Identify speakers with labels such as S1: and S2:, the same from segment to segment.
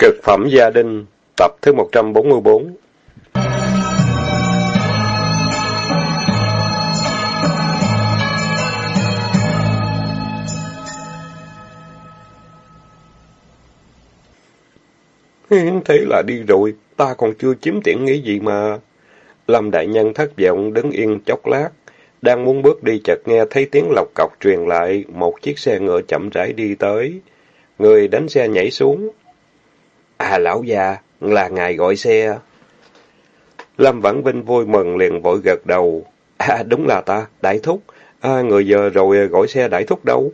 S1: Cực phẩm gia đình, tập thứ 144 Thế là đi rồi, ta còn chưa chiếm tiện nghĩ gì mà. Lâm Đại Nhân thất vọng đứng yên chốc lát, đang muốn bước đi chợt nghe thấy tiếng lọc cọc truyền lại, một chiếc xe ngựa chậm rãi đi tới. Người đánh xe nhảy xuống. À lão già, là ngài gọi xe. Lâm Vãn Vinh vui mừng liền vội gật đầu. À đúng là ta, đại thúc. À, người giờ rồi gọi xe đại thúc đâu?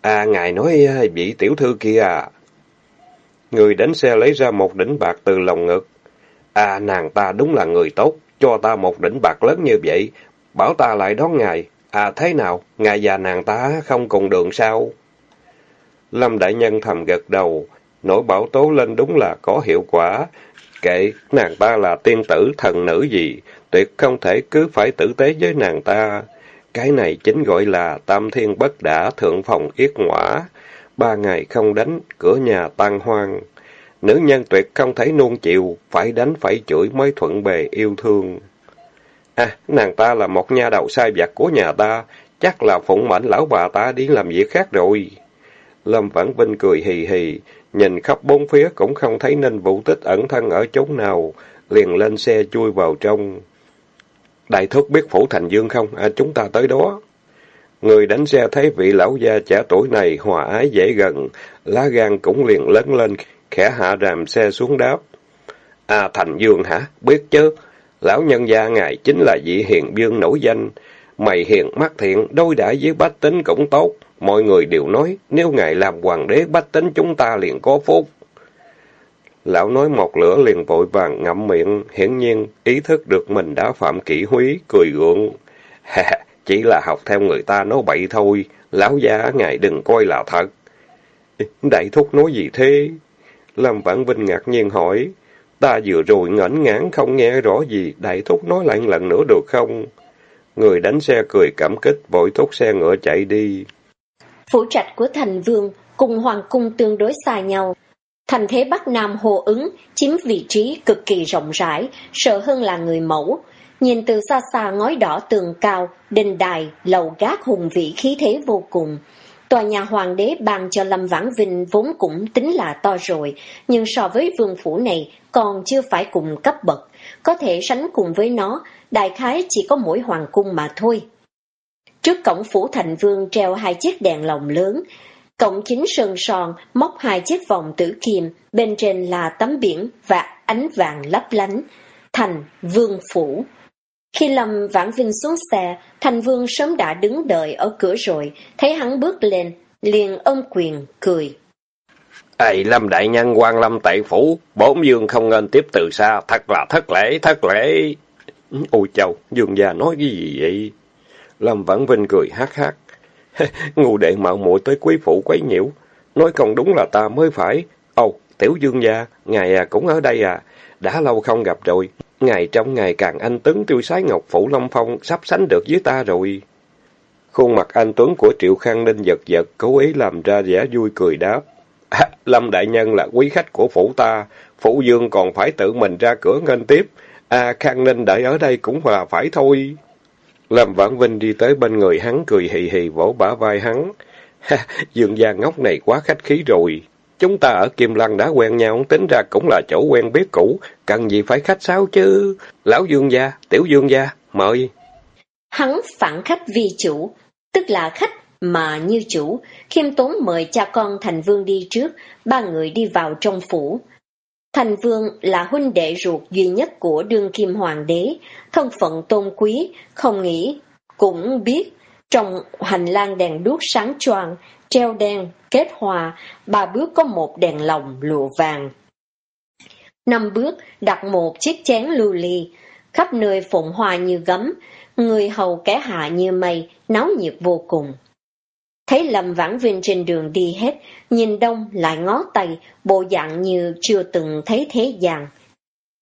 S1: À ngài nói à, vị tiểu thư kia à. Người đánh xe lấy ra một đỉnh bạc từ lòng ngực. À nàng ta đúng là người tốt, cho ta một đỉnh bạc lớn như vậy, bảo ta lại đón ngài. À thế nào, ngài và nàng ta không cùng đường sao? Lâm Đại Nhân thầm gật đầu, nổi bảo tố lên đúng là có hiệu quả. Kệ, nàng ta là tiên tử, thần nữ gì, tuyệt không thể cứ phải tử tế với nàng ta. Cái này chính gọi là tam thiên bất đả, thượng phòng yết ngõa. Ba ngày không đánh, cửa nhà tan hoang. Nữ nhân tuyệt không thể nuông chịu, phải đánh phải chửi mới thuận bề yêu thương. À, nàng ta là một nha đầu sai vặt của nhà ta, chắc là phụng mệnh lão bà ta đi làm việc khác rồi. Lâm Vãn Vinh cười hì hì, nhìn khắp bốn phía cũng không thấy nên vũ tích ẩn thân ở chỗ nào, liền lên xe chui vào trong. Đại thúc biết phủ thành dương không? À, chúng ta tới đó. Người đánh xe thấy vị lão gia trẻ tuổi này hòa ái dễ gần, lá gan cũng liền lớn lên, khẽ hạ ràm xe xuống đáp. À, thành dương hả? Biết chứ? Lão nhân gia ngài chính là vị hiền dương nổi danh. Mày hiền mắt thiện, đôi đãi với bách tính cũng tốt. Mọi người đều nói, nếu ngài làm hoàng đế bách tính chúng ta liền có phúc. Lão nói một lửa liền vội vàng ngậm miệng, hiển nhiên ý thức được mình đã phạm kỷ húy, cười gượng. Chỉ là học theo người ta nói bậy thôi, lão gia ngài đừng coi là thật. Đại thúc nói gì thế? Lâm Vãn Vinh ngạc nhiên hỏi. Ta vừa rồi ngẩn ngán không nghe rõ gì, đại thúc nói lại lần nữa được không? Người đánh xe cười cảm kích, vội thúc xe ngựa chạy đi.
S2: Phủ trạch của thành vương cùng hoàng cung tương đối xa nhau. Thành thế Bắc Nam hồ ứng chiếm vị trí cực kỳ rộng rãi, sợ hơn là người mẫu. Nhìn từ xa xa ngói đỏ tường cao, đình đài, lầu gác hùng vĩ khí thế vô cùng. Tòa nhà hoàng đế ban cho Lâm Vãn Vinh vốn cũng tính là to rồi, nhưng so với vương phủ này còn chưa phải cùng cấp bậc. Có thể sánh cùng với nó, đại khái chỉ có mỗi hoàng cung mà thôi. Trước cổng phủ thành vương treo hai chiếc đèn lồng lớn, cổng chính sơn son móc hai chiếc vòng tử kim, bên trên là tấm biển và ánh vàng lấp lánh. Thành vương phủ. Khi Lâm Vãn Vinh xuống xe, Thành Vương sớm đã đứng đợi ở cửa rồi, thấy hắn bước lên, liền ôm quyền, cười.
S1: Ê, Lâm Đại Nhân quan Lâm tại Phủ, bốn dương không nên tiếp từ xa, thật là thất lễ, thất lễ. Ôi chào, dương già nói cái gì vậy? Lâm Vãn Vinh cười hát hát. Ngu đệ mạo muội tới quý phụ quấy nhiễu, nói không đúng là ta mới phải. Ồ, tiểu dương gia, ngài à cũng ở đây à, đã lâu không gặp rồi, ngài trong ngày càng anh Tuấn tiêu sái ngọc phủ Long Phong sắp sánh được với ta rồi. Khuôn mặt anh Tuấn của Triệu Khang Ninh giật giật, cố ý làm ra vẻ vui cười đáp. À, Lâm Đại Nhân là quý khách của phủ ta, phủ dương còn phải tự mình ra cửa nghênh tiếp. À, Khang Ninh đợi ở đây cũng là phải thôi. Lâm Vãn Vinh đi tới bên người hắn cười hì hì vỗ bả vai hắn. Ha, dương gia ngốc này quá khách khí rồi. Chúng ta ở Kim Lăng đã quen nhau, tính ra cũng là chỗ quen biết cũ, cần gì phải khách sáo chứ. Lão Dương gia, tiểu Dương gia, mời.
S2: Hắn phản khách vi chủ, tức là khách mà như chủ, khiêm tốn mời cha con Thành Vương đi trước, ba người đi vào trong phủ. Thành Vương là huynh đệ ruột duy nhất của đương kim hoàng đế, thân phận tôn quý, không nghĩ, cũng biết, trong hành lang đèn đuốc sáng choang, treo đen, kết hòa, ba bước có một đèn lồng lụa vàng. Năm bước đặt một chiếc chén lưu ly, khắp nơi phụng hoa như gấm, người hầu kẻ hạ như mây, náo nhiệt vô cùng. Thấy Lâm Vãn Vinh trên đường đi hết, nhìn đông lại ngó tay, bộ dạng như chưa từng thấy thế gian.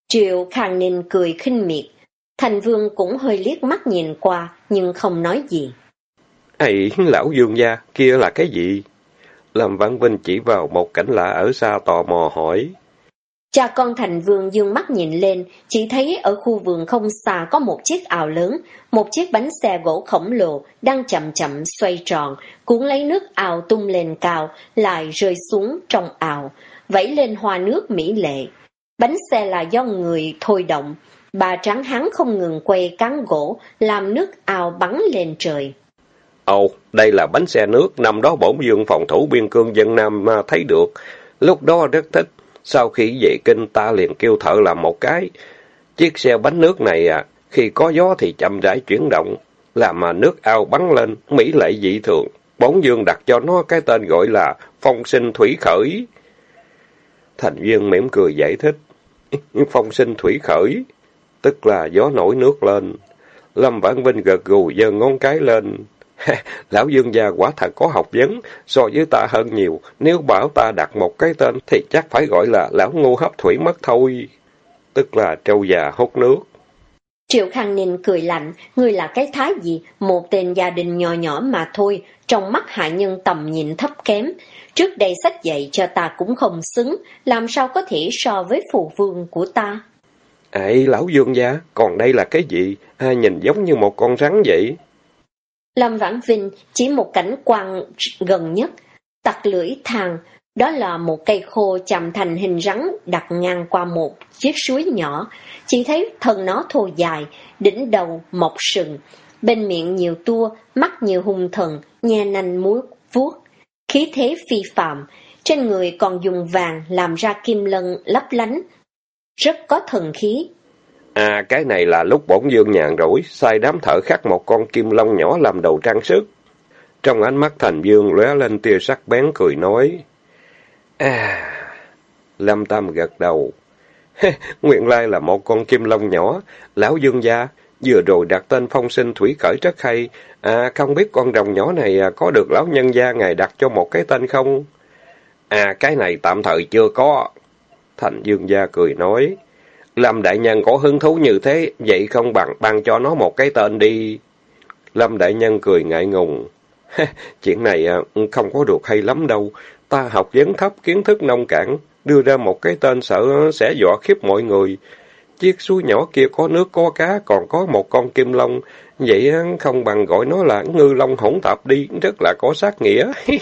S2: Triệu Khang Ninh cười khinh miệt, Thành Vương cũng hơi liếc mắt nhìn qua, nhưng không nói gì.
S1: Ây, lão dương gia, kia là cái gì? Lâm Vãn Vinh chỉ vào một cảnh lạ ở xa tò mò hỏi.
S2: Cha con thành vương dương mắt nhìn lên, chỉ thấy ở khu vườn không xa có một chiếc ảo lớn, một chiếc bánh xe gỗ khổng lồ đang chậm chậm xoay tròn, cuốn lấy nước ảo tung lên cao, lại rơi xuống trong ảo, vẫy lên hoa nước mỹ lệ. Bánh xe là do người thôi động, bà trắng hắn không ngừng quay cán gỗ, làm nước ảo bắn lên trời.
S1: Ồ, đây là bánh xe nước, năm đó bổn dương phòng thủ biên cương dân Nam thấy được. Lúc đó rất thích, sau khi về kinh ta liền kêu thợ làm một cái. Chiếc xe bánh nước này à, khi có gió thì chậm rãi chuyển động, làm mà nước ao bắn lên, mỹ lệ dị thường. Bóng dương đặt cho nó cái tên gọi là phong sinh thủy khởi. Thành viên mỉm cười giải thích. phong sinh thủy khởi, tức là gió nổi nước lên. Lâm Vãn Vinh gật gù giơ ngón cái lên. Lão Dương gia quả thật có học vấn, so với ta hơn nhiều. Nếu bảo ta đặt một cái tên thì chắc phải gọi là lão ngu hấp thủy mất thôi. Tức là trâu già hút nước.
S2: Triệu Khang Ninh cười lạnh, ngươi là cái thái gì, một tên gia đình nhỏ nhỏ mà thôi, trong mắt hạ nhân tầm nhìn thấp kém. Trước đây sách dạy cho ta cũng không xứng, làm sao có thể so với phù vương của ta.
S1: Ê, lão dương gia, còn đây là cái gì? À, nhìn giống như một con rắn vậy.
S2: Lâm Vãn Vinh chỉ một cảnh quan gần nhất, tặc lưỡi thang, đó là một cây khô chạm thành hình rắn đặt ngang qua một chiếc suối nhỏ, chỉ thấy thân nó thô dài, đỉnh đầu mọc sừng, bên miệng nhiều tua, mắt nhiều hung thần, nhe nanh múa vuốt, khí thế phi phạm, trên người còn dùng vàng làm ra kim lân lấp lánh, rất có thần khí.
S1: À, cái này là lúc bổn dương nhàn rỗi, sai đám thợ khắc một con kim long nhỏ làm đầu trang sức. Trong ánh mắt thành dương lóe lên tia sắc bén cười nói. À, Lâm Tam gật đầu. Nguyện lai là một con kim long nhỏ, lão dương gia, vừa rồi đặt tên phong sinh thủy khởi rất hay. À, không biết con rồng nhỏ này à, có được lão nhân gia ngài đặt cho một cái tên không? À, cái này tạm thời chưa có. Thành dương gia cười nói. Lâm Đại Nhân có hứng thú như thế, vậy không bằng ban cho nó một cái tên đi. Lâm Đại Nhân cười ngại ngùng. Chuyện này à, không có được hay lắm đâu. Ta học vấn thấp, kiến thức nông cạn, đưa ra một cái tên sợ sẽ dọa khiếp mọi người. Chiếc suối nhỏ kia có nước có cá, còn có một con kim long. Vậy à, không bằng gọi nó là ngư long hỗn tạp đi, rất là có sát nghĩa.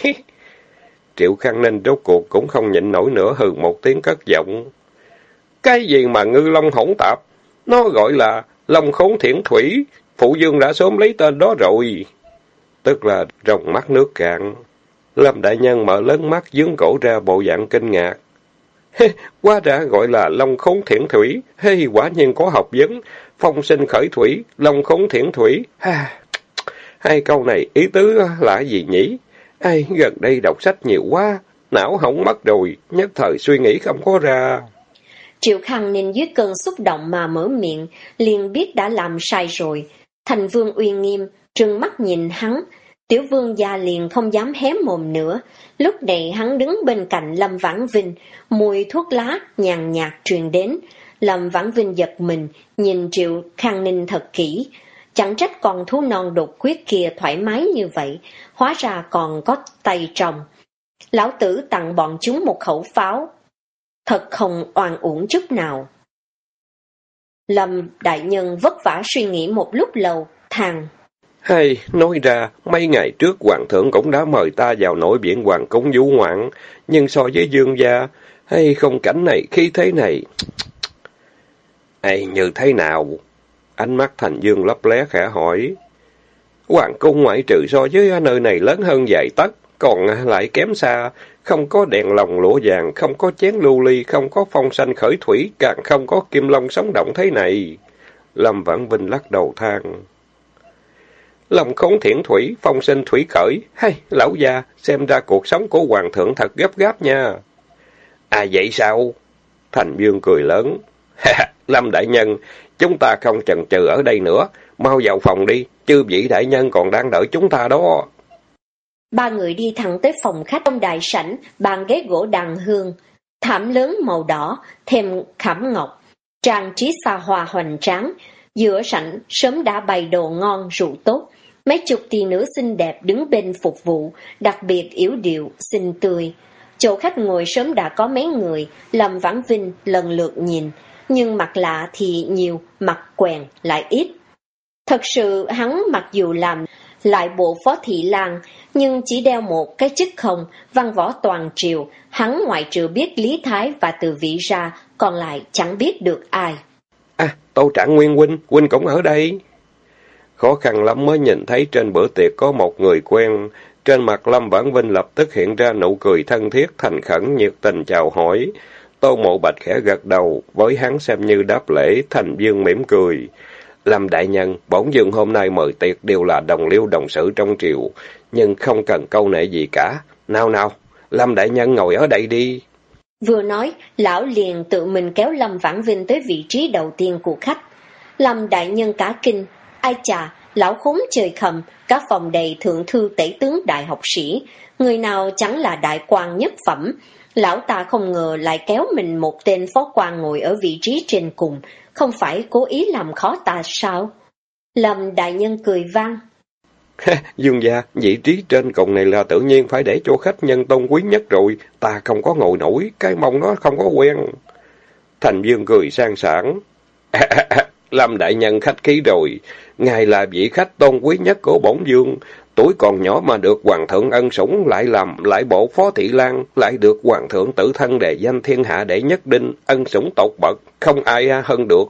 S1: Triệu Khang Ninh rốt cuộc cũng không nhịn nổi nữa hừ một tiếng cất giọng. Cái gì mà ngư long hỗn tạp? Nó gọi là long khốn thiển thủy. Phụ dương đã sớm lấy tên đó rồi. Tức là rồng mắt nước cạn. Lâm Đại Nhân mở lớn mắt dướng cổ ra bộ dạng kinh ngạc. Quá ra gọi là long khốn thiển thủy. Hey, quả nhiên có học vấn. Phong sinh khởi thủy, long khốn thiển thủy. Ha, hai câu này ý tứ là gì nhỉ? Ai, gần đây đọc sách nhiều quá, não hỏng mất rồi, nhất thời suy nghĩ không có ra.
S2: Triệu Khang nên dưới cơn xúc động mà mở miệng, liền biết đã làm sai rồi. Thành vương uy nghiêm, trừng mắt nhìn hắn, tiểu vương gia liền không dám hé mồm nữa. Lúc này hắn đứng bên cạnh Lâm Vãn Vinh, mùi thuốc lá nhàn nhạt truyền đến. Lâm Vãn Vinh giật mình, nhìn Triệu Khang Ninh thật kỹ. Chẳng trách con thú non đột quyết kia thoải mái như vậy, hóa ra còn có tay trồng. Lão tử tặng bọn chúng một khẩu pháo, thật không oan uổng chút nào. Lâm đại nhân vất vả suy nghĩ một lúc lâu, thằng.
S1: Hay, nói ra, mấy ngày trước hoàng thượng cũng đã mời ta vào nội biển hoàng cung vũ ngoạn, nhưng so với dương gia, hay không cảnh này, khi thế này. Ê, như thế nào? Ánh mắt thành dương lấp lé khẽ hỏi. Hoàng cung ngoại trừ so với nơi này lớn hơn vài tấc, còn lại kém xa, không có đèn lồng lũa vàng, không có chén lưu ly, không có phong xanh khởi thủy, càng không có kim long sống động thế này. Lâm Vãn Vinh lắc đầu than. Lòng khốn thiển thủy, phong sinh thủy khởi. Hay, lão gia, xem ra cuộc sống của hoàng thượng thật gấp gáp nha. À vậy sao? Thành Dương cười lớn. Lâm đại nhân, chúng ta không chần chừ ở đây nữa. Mau vào phòng đi, chư vị đại nhân còn đang đợi chúng ta đó.
S2: Ba người đi thẳng tới phòng khách trong đại sảnh, bàn ghế gỗ đàn hương, thảm lớn màu đỏ, thêm khảm ngọc, trang trí xa hoa hoành tráng. Giữa sảnh sớm đã bày đồ ngon rượu tốt, mấy chục tỷ nữ xinh đẹp đứng bên phục vụ, đặc biệt yếu điệu, xinh tươi. Chỗ khách ngồi sớm đã có mấy người, Lâm Vãn Vinh lần lượt nhìn, nhưng mặt lạ thì nhiều, mặt quen lại ít. Thật sự hắn mặc dù làm lại bộ phó thị lang, nhưng chỉ đeo một cái chức không, văn võ toàn triều, hắn ngoại trừ biết Lý Thái và Từ Vị ra, còn lại chẳng biết được ai.
S1: À, Tô Trạng Nguyên Huynh, Huynh cũng ở đây. Khó khăn lắm mới nhìn thấy trên bữa tiệc có một người quen. Trên mặt Lâm Vãn Vinh lập tức hiện ra nụ cười thân thiết, thành khẩn, nhiệt tình chào hỏi. Tô Mộ Bạch khẽ gật đầu, với hắn xem như đáp lễ, thành dương mỉm cười. Lâm đại nhân, bổn dương hôm nay mời tiệc đều là đồng liêu đồng sự trong triều, nhưng không cần câu nệ gì cả. Nào nào, Lâm đại nhân ngồi ở đây đi.
S2: Vừa nói, lão liền tự mình kéo Lâm Vãn Vinh tới vị trí đầu tiên của khách. Lâm đại nhân cả kinh, ai chà, lão khốn trời khầm, các phòng đầy thượng thư tể tướng đại học sĩ, người nào chẳng là đại quan nhất phẩm. Lão ta không ngờ lại kéo mình một tên phó quan ngồi ở vị trí trên cùng, không phải cố ý làm khó ta sao? Lâm đại nhân cười vang.
S1: Dương gia, vị trí trên cùng này là tự nhiên phải để cho khách nhân tôn quý nhất rồi, ta không có ngồi nổi, cái mông nó không có quen. Thành Dương cười sang sảng. Lâm đại nhân khách khí rồi, ngài là vị khách tôn quý nhất của bổn dương, tuổi còn nhỏ mà được hoàng thượng ân sủng, lại làm lại bộ phó thị lang, lại được hoàng thượng tự thân đề danh thiên hạ để nhất đinh, ân sủng tộc bậc, không ai à hơn được.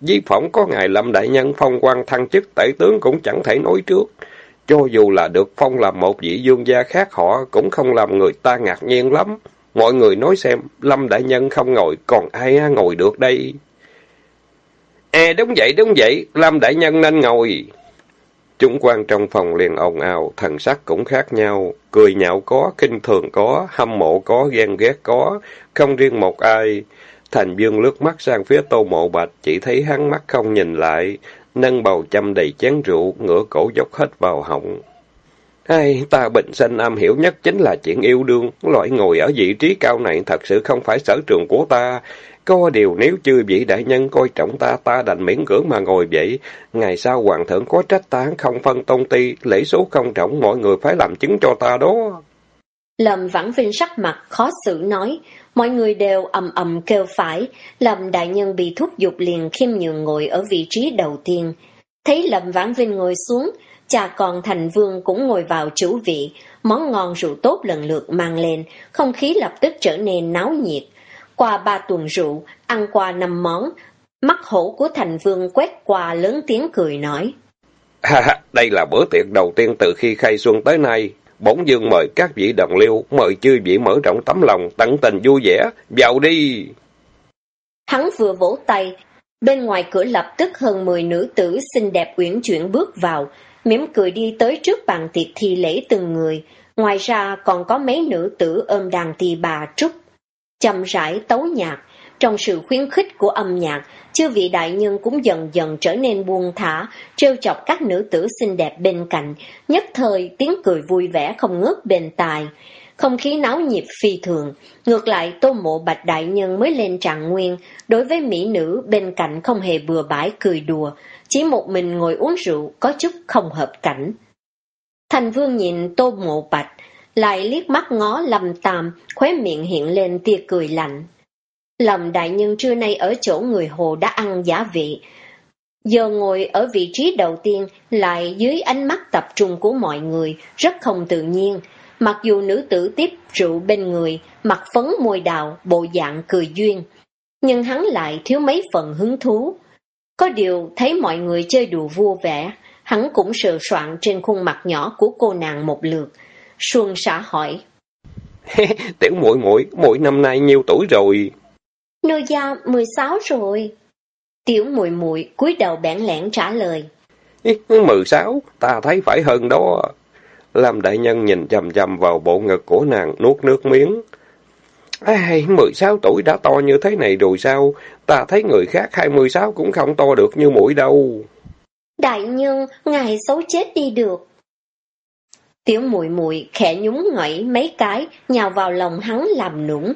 S1: Di phỏng có ngài Lâm đại nhân phong quan thăng chức tể tướng cũng chẳng thể nói trước. Cho dù là được phong làm một vị dương gia khác họ cũng không làm người ta ngạc nhiên lắm. Mọi người nói xem, Lâm đại nhân không ngồi, còn ai à ngồi được đây? À đúng vậy, đúng vậy, Lâm đại nhân nên ngồi. Chúng quan trong phòng liền ồn ào, thần sắc cũng khác nhau, cười nhạo có, kinh thường có, hâm mộ có, ghen ghét có, không riêng một ai. Thành Dương lướt mắt sang phía Tô Mộ Bạch, chỉ thấy hắn mắt không nhìn lại, nâng bầu châm đầy chén rượu, ngửa cổ dốc hết vào họng. Ai, ta bình sinh am hiểu nhất chính là chuyện yêu đương, loại ngồi ở vị trí cao này thật sự không phải sở trường của ta. Có điều nếu chưa vị đại nhân coi trọng ta, ta đành miễn cưỡng mà ngồi vậy. Ngày sau hoàng thượng có trách ta không phân tôn ti, lễ số không trọng, mọi người phải làm chứng cho ta đó.
S2: Lâm Vãn Vinh sắc mặt khó xử nói, mọi người đều ầm ầm kêu phải, Lâm đại nhân bị thúc giục liền khiêm nhường ngồi ở vị trí đầu tiên. Thấy Lâm Vãn Vinh ngồi xuống, cha con thành vương cũng ngồi vào chủ vị, món ngon rượu tốt lần lượt mang lên, không khí lập tức trở nên náo nhiệt. Qua ba tuần rượu, ăn qua năm món, mắt hổ của thành vương quét qua lớn tiếng cười nói.
S1: Ha, đây là bữa tiệc đầu tiên từ khi khai xuân tới nay. Bổn dương mời các vị đồng liêu, mời chư vị mở rộng tấm lòng, tận tình vui vẻ, vào đi.
S2: Hắn vừa vỗ tay, bên ngoài cửa lập tức hơn 10 nữ tử xinh đẹp uyển chuyển bước vào, mỉm cười đi tới trước bàn tiệc thi lễ từng người. Ngoài ra còn có mấy nữ tử ôm đàn tỳ bà trúc, chậm rãi tấu nhạc. Trong sự khuyến khích của âm nhạc, chư vị đại nhân cũng dần dần trở nên buông thả, trêu chọc các nữ tử xinh đẹp bên cạnh, nhất thời tiếng cười vui vẻ không ngớt bên tai. Không khí náo nhiệt phi thường, ngược lại tô mộ bạch đại nhân mới lên trạng nguyên, đối với mỹ nữ bên cạnh không hề bừa bãi cười đùa, chỉ một mình ngồi uống rượu có chút không hợp cảnh. Thành vương nhìn tô mộ bạch, lại liếc mắt ngó lầm tàm, khóe miệng hiện lên tia cười lạnh. Lầm đại nhân trưa nay ở chỗ người hồ đã ăn giả vị. Giờ ngồi ở vị trí đầu tiên lại dưới ánh mắt tập trung của mọi người, rất không tự nhiên. Mặc dù nữ tử tiếp rượu bên người, mặt phấn môi đào, bộ dạng cười duyên. Nhưng hắn lại thiếu mấy phần hứng thú. Có điều thấy mọi người chơi đùa vui vẻ, hắn cũng sờ soạn trên khuôn mặt nhỏ của cô nàng một lượt. Xuân xã hỏi.
S1: Tiểu muội muội mỗi năm nay nhiêu tuổi rồi?
S2: Nô gia 16 rồi. Tiểu muội muội cúi đầu bẽn lẽn trả lời.
S1: 16, ta thấy phải hơn đó. Lâm đại nhân nhìn chầm chầm vào bộ ngực của nàng nuốt nước miếng. Ai, 16 tuổi đã to như thế này rồi sao? Ta thấy người khác 26 cũng không to được như mũi đâu.
S2: Đại nhân, ngài xấu chết đi được. Tiểu muội muội khẽ nhúng ngẩy mấy cái, nhào vào lòng hắn làm nũng.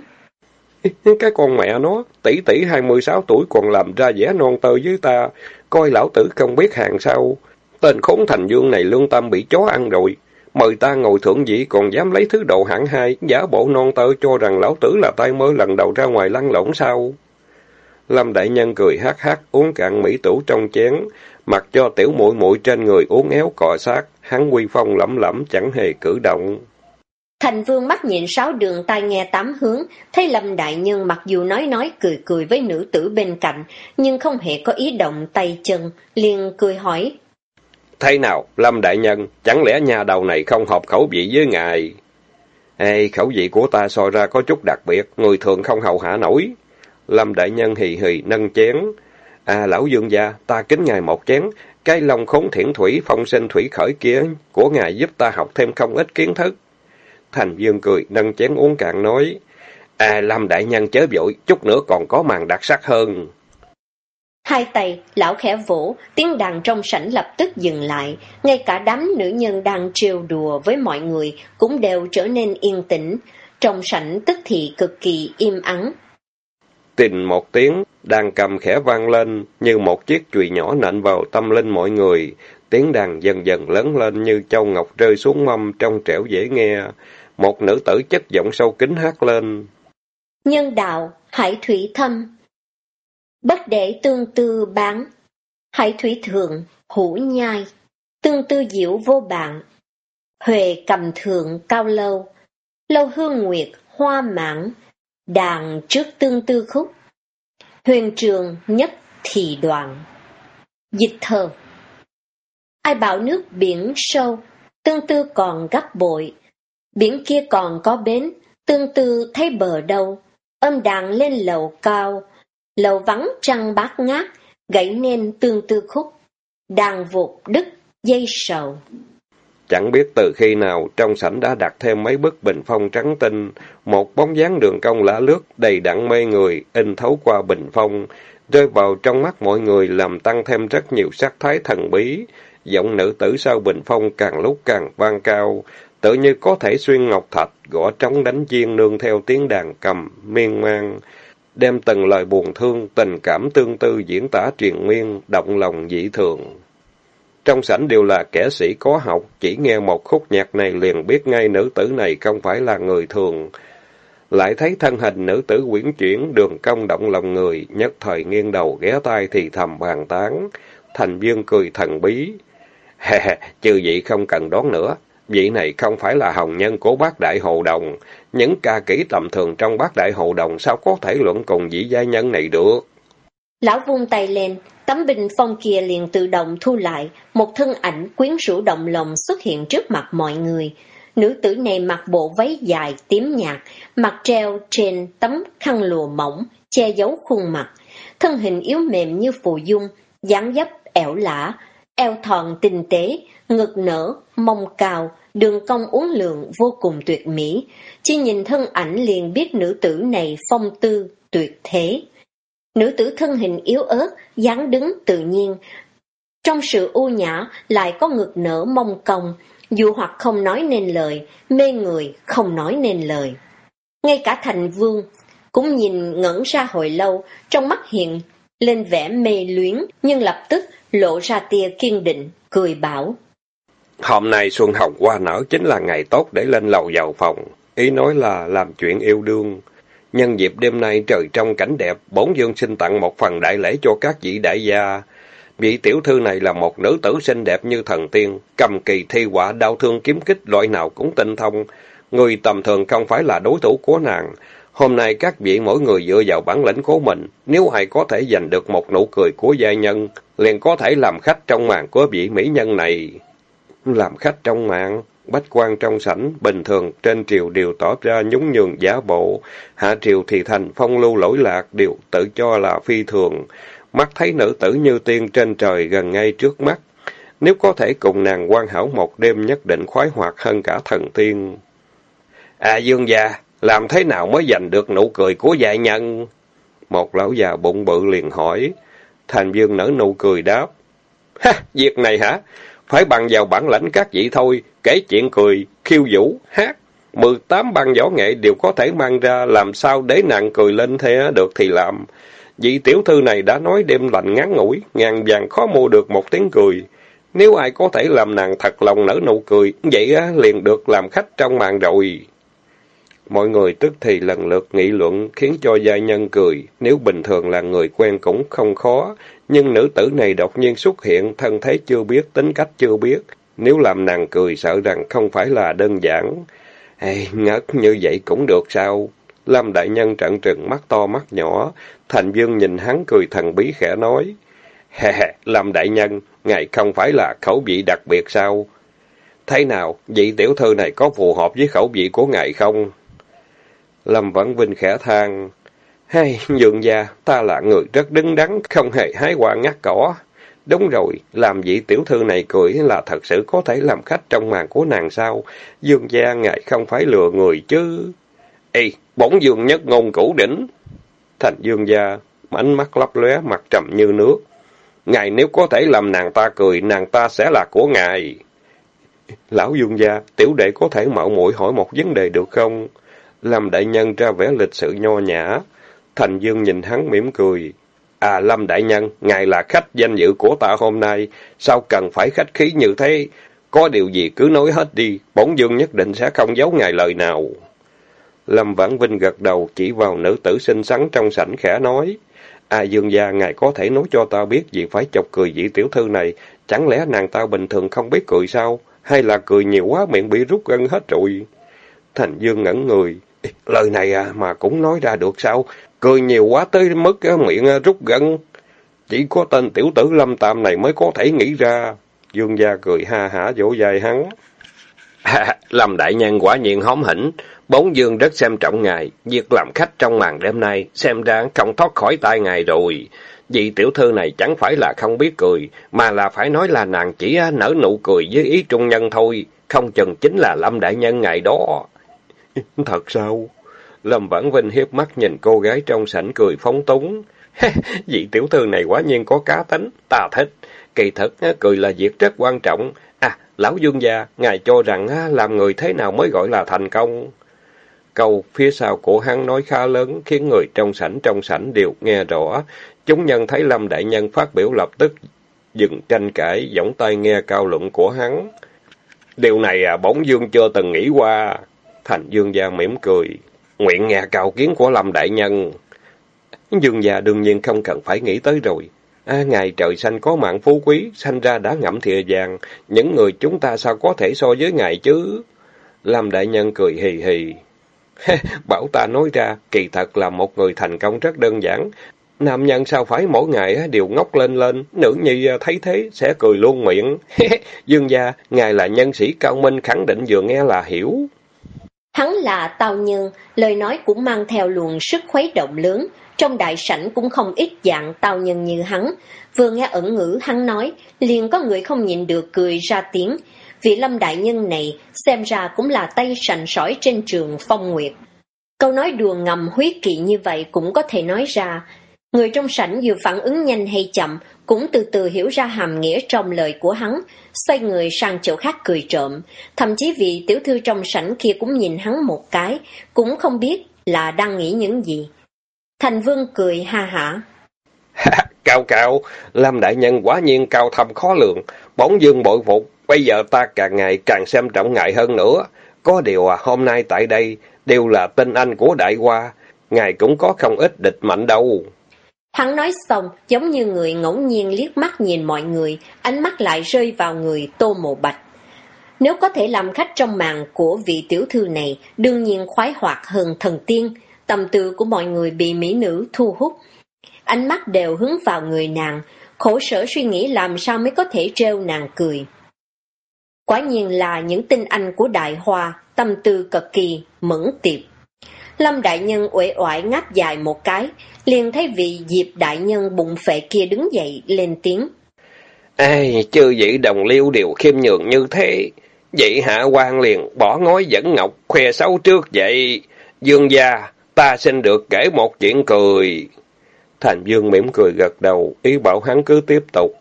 S1: Cái con mẹ nó, tỷ tỷ 26 tuổi còn làm ra vẻ non tơ với ta, coi lão tử không biết hàng sao. Tên khốn thành dương này lương tâm bị chó ăn rồi. Mời ta ngồi thượng vị còn dám lấy thứ độ hạng hai, giả bộ non tơ cho rằng lão tử là tay mơ lần đầu ra ngoài lăn lộn sao? Lâm Đại Nhân cười hát hát uống cạn mỹ tủ trong chén, mặc cho tiểu muội muội trên người uống éo cọ sát, hắn quy phong lẩm lẩm chẳng hề cử động.
S2: Thành vương mắt nhìn sáu đường tai nghe tám hướng, thấy Lâm Đại Nhân mặc dù nói nói cười cười với nữ tử bên cạnh, nhưng không hề có ý động tay chân, liền cười hỏi.
S1: Thế nào, Lâm Đại Nhân, chẳng lẽ nhà đầu này không hợp khẩu vị với ngài? Ê, khẩu vị của ta so ra có chút đặc biệt, người thường không hầu hạ nổi. Lâm Đại Nhân hì hì nâng chén. À, lão dương gia, ta kính ngài một chén, cái lòng khốn thiển thủy phong sinh thủy khởi kia của ngài giúp ta học thêm không ít kiến thức. Thành Dương cười, nâng chén uống cạn nói, À, làm Đại Nhân chớ vội, chút nữa còn có màn đặc sắc hơn.
S2: Hai tay, lão khẽ vỗ, tiếng đàn trong sảnh lập tức dừng lại, ngay cả đám nữ nhân đang trêu đùa với mọi người cũng đều trở nên yên tĩnh, trong sảnh tức thì cực kỳ im ắng.
S1: Tình một tiếng, đàn cầm khẽ vang lên, như một chiếc chùy nhỏ nện vào tâm linh mọi người, tiếng đàn dần dần lớn lên như châu ngọc rơi xuống mâm trong trẻo dễ nghe. Một nữ tử chất giọng sâu kín hát lên.
S2: Nhân đạo, hải thủy thâm. Bất để tương tư bán. Hải thủy thượng, hữu nhai. Tương tư diệu vô bạn. Huệ cầm thượng cao lâu. Lâu hương nguyệt, hoa mãn. Đàn trước tương tư khúc. Huyền trường nhất thì đoạn. Dịch thơ. Ai bảo nước biển sâu, tương tư còn gấp bội, Biển kia còn có bến, tương tư thấy bờ đâu, âm đàn lên lầu cao, lầu vắng trăng bát ngát, gãy nên tương tư khúc, đàn vụt đứt, dây sầu.
S1: Chẳng biết từ khi nào trong sảnh đã đặt thêm mấy bức bình phong trắng tinh, một bóng dáng đường cong lã lướt đầy đặn mê người, in thấu qua bình phong, rơi vào trong mắt mọi người làm tăng thêm rất nhiều sắc thái thần bí. Giọng nữ tử sau bình phong càng lúc càng vang cao, tự như có thể xuyên ngọc thạch, gõ trống đánh chiên nương theo tiếng đàn cầm, miên man, đem từng lời buồn thương, tình cảm tương tư diễn tả truyền miên, động lòng dị thường. Trong sảnh đều là kẻ sĩ có học, chỉ nghe một khúc nhạc này liền biết ngay nữ tử này không phải là người thường. Lại thấy thân hình nữ tử quyển chuyển, đường cong động lòng người, nhất thời nghiêng đầu ghé tai thì thầm bàn tán. Thành viên cười thần bí. Hè, trừ vậy không cần đón nữa. Vị này không phải là hồng nhân của bác đại hồ đồng. Những ca kỹ tầm thường trong bác đại hồ đồng sao có thể luận cùng vị gia nhân này được?
S2: Lão vung tay lên, tấm bình phong kia liền tự động thu lại, một thân ảnh quyến rũ động lòng xuất hiện trước mặt mọi người. Nữ tử này mặc bộ váy dài tím nhạt, mặt treo trên tấm khăn lùa mỏng, che giấu khuôn mặt. Thân hình yếu mềm như phù dung, dáng dấp ẻo lả, eo thon tinh tế, ngực nở, mông cao, đường cong uốn lượn vô cùng tuyệt mỹ. Chỉ nhìn thân ảnh liền biết nữ tử này phong tư, tuyệt thế. Nữ tử thân hình yếu ớt, dáng đứng tự nhiên. Trong sự u nhã lại có ngực nở mông cong, dù hoặc không nói nên lời, mê người không nói nên lời. Ngay cả thành vương cũng nhìn ngẩn ra hồi lâu, trong mắt hiện lên vẻ mê luyến, nhưng lập tức lộ ra tia kiên định, cười bảo.
S1: Hôm nay Xuân Hồng qua nở chính là ngày tốt để lên lầu vào phòng. Ý nói là làm chuyện yêu đương. Nhân dịp đêm nay trời trong cảnh đẹp, bổn dương xin tặng một phần đại lễ cho các vị đại gia. Vị tiểu thư này là một nữ tử xinh đẹp như thần tiên, cầm kỳ thi quả đau thương kiếm kích loại nào cũng tinh thông. Người tầm thường không phải là đối thủ của nàng. Hôm nay các vị mỗi người dựa vào bản lĩnh của mình, nếu ai có thể giành được một nụ cười của gia nhân, liền có thể làm khách trong màn của vị mỹ nhân này. Làm khách trong mạng, bách quan trong sảnh, bình thường trên triều đều tỏ ra nhún nhường giả bộ, hạ triều thì thành phong lưu lỗi lạc, đều tự cho là phi thường. Mắt thấy nữ tử như tiên trên trời gần ngay trước mắt. Nếu có thể cùng nàng quan hảo một đêm nhất định khoái hoạt hơn cả thần tiên. À dương gia, làm thế nào mới giành được nụ cười của dạ nhân? Một lão già bụng bự liền hỏi. Thành dương nở nụ cười đáp. Ha, việc này hả? Phải bằng vào bản lãnh các vị thôi, kể chuyện cười, khiêu vũ, hát. Mười tám băng võ nghệ đều có thể mang ra, làm sao để nàng cười lên thế được thì làm. Vị tiểu thư này đã nói đêm lạnh ngắn ngủi, ngàn vàng khó mua được một tiếng cười. Nếu ai có thể làm nàng thật lòng nở nụ cười, vậy á, liền được làm khách trong màn rồi. Mọi người tức thì lần lượt nghị luận khiến cho gia nhân cười. Nếu bình thường là người quen cũng không khó, nhưng nữ tử này đột nhiên xuất hiện, thân thế chưa biết, tính cách chưa biết. Nếu làm nàng cười sợ rằng không phải là đơn giản. Hey, ngất như vậy cũng được sao? Lâm Đại Nhân trận trừng mắt to mắt nhỏ. Thành Dương nhìn hắn cười thần bí khẽ nói. Hè, Lâm Đại Nhân, ngài không phải là khẩu vị đặc biệt sao? Thế nào, vị tiểu thư này có phù hợp với khẩu vị của ngài không? Lâm Vãn Vinh khẽ than. Hay, dường gia, ta là người rất đứng đắn, không hề hái hoa ngắt cỏ. Đúng rồi, làm vị tiểu thư này cười là thật sự có thể làm khách trong màn của nàng sao? Dương gia ngài không phải lừa người chứ. Ê, bổn dương nhất ngôn cửu đỉnh. Thành dương gia, ánh mắt lấp lóe, mặt trầm như nước. Ngài nếu có thể làm nàng ta cười, nàng ta sẽ là của ngài. Lão dương gia, tiểu đệ có thể mạo muội hỏi một vấn đề được không? Lâm đại nhân ra vẻ lịch sự nho nhã. Thành Dương nhìn hắn mỉm cười. À Lâm đại nhân, ngài là khách danh dự của ta hôm nay, sao cần phải khách khí như thế? Có điều gì cứ nói hết đi, bổn dương nhất định sẽ không giấu ngài lời nào. Lâm Vãn Vinh gật đầu chỉ vào nữ tử xinh xắn trong sảnh khẽ nói. À dương gia, ngài có thể nói cho ta biết gì phải chọc cười vị tiểu thư này, chẳng lẽ nàng ta bình thường không biết cười sao? Hay là cười nhiều quá miệng bị rút gân hết rồi? Thành Dương ngẩn người, Lời này à, mà cũng nói ra được sao? Cười nhiều quá tới mức à, miệng à, rút gân. Chỉ có tên tiểu tử Lâm Tam này mới có thể nghĩ ra. Dương gia cười ha hả vỗ dài hắn. À, Lâm đại nhân quả nhiên hóm hỉnh. Bốn dương rất xem trọng ngài. Việc làm khách trong màn đêm nay xem ra không thoát khỏi tay ngài rồi. Vị tiểu thư này chẳng phải là không biết cười, mà là phải nói là nàng chỉ à, nở nụ cười với ý trung nhân thôi. Không chừng chính là Lâm đại nhân ngài đó. Thật sao? Lâm Vãn Vinh hiếp mắt nhìn cô gái trong sảnh cười phóng túng. Vị tiểu thư này quá nhiên có cá tính, ta thích. Kỳ thật, cười là việc rất quan trọng. À, Lão Dương gia, ngài cho rằng làm người thế nào mới gọi là thành công? Câu phía sau của hắn nói khá lớn, khiến người trong sảnh trong sảnh đều nghe rõ. Chúng nhân thấy Lâm Đại Nhân phát biểu lập tức dừng tranh cãi, giọng tay nghe cao luận của hắn. Điều này à, bổn dương chưa từng nghĩ qua. Thành Dương gia mỉm cười. Nguyện nghe cao kiến của Lâm Đại Nhân. Dương gia đương nhiên không cần phải nghĩ tới rồi. À, ngày trời xanh có mạng phú quý, sanh ra đã ngậm thìa vàng. Những người chúng ta sao có thể so với ngài chứ? Lâm Đại Nhân cười hì hì. Bảo ta nói ra, kỳ thật là một người thành công rất đơn giản. Nam nhân sao phải mỗi ngày à, đều ngốc lên lên, nữ nhi à, thấy thế sẽ cười luôn miệng. Dương gia, ngài là nhân sĩ cao minh khẳng định vừa nghe là hiểu.
S2: Hắn là Tào Nhân, lời nói cũng mang theo luồng sức khuấy động lớn, trong đại sảnh cũng không ít dạng Tào Nhân như hắn. Vừa nghe ẩn ngữ hắn nói, liền có người không nhìn được cười ra tiếng. Vị lâm đại nhân này xem ra cũng là tay sành sỏi trên trường phong nguyệt. Câu nói đùa ngầm huyết kỵ như vậy cũng có thể nói ra, Người trong sảnh dù phản ứng nhanh hay chậm, cũng từ từ hiểu ra hàm nghĩa trong lời của hắn, xoay người sang chỗ khác cười trộm. Thậm chí vị tiểu thư trong sảnh kia cũng nhìn hắn một cái, cũng không biết là đang nghĩ những gì. Thành vương cười ha hả.
S1: cao cao, Lam Đại Nhân quá nhiên cao thâm khó lường, bóng dương bội phục, bây giờ ta càng ngày càng xem trọng ngại hơn nữa. Có điều à, hôm nay tại đây đều là tên anh của Đại Hoa, ngài cũng có không ít địch mạnh đâu.
S2: Hắn nói xong, giống như người ngẫu nhiên liếc mắt nhìn mọi người, ánh mắt lại rơi vào người Tô Mộ Bạch. Nếu có thể làm khách trong màn của vị tiểu thư này, đương nhiên khoái hoạt hơn thần tiên, tâm tư của mọi người bị mỹ nữ thu hút. Ánh mắt đều hướng vào người nàng, khổ sở suy nghĩ làm sao mới có thể treo nàng cười. Quả nhiên là những tinh anh của đại hoa, tâm tư cực kỳ, mẫn tiệp. Lâm Đại Nhân uể oải ngáp dài một cái, liền thấy vị Diệp Đại Nhân bụng phệ kia đứng dậy, lên tiếng.
S1: Ai, chư vị đồng liêu đều khiêm nhường như thế. Vậy hạ quan liền bỏ ngói dẫn ngọc, khoe xấu trước vậy. Dương gia, ta xin được kể một chuyện cười. Thành Dương mỉm cười gật đầu, ý bảo hắn cứ tiếp tục.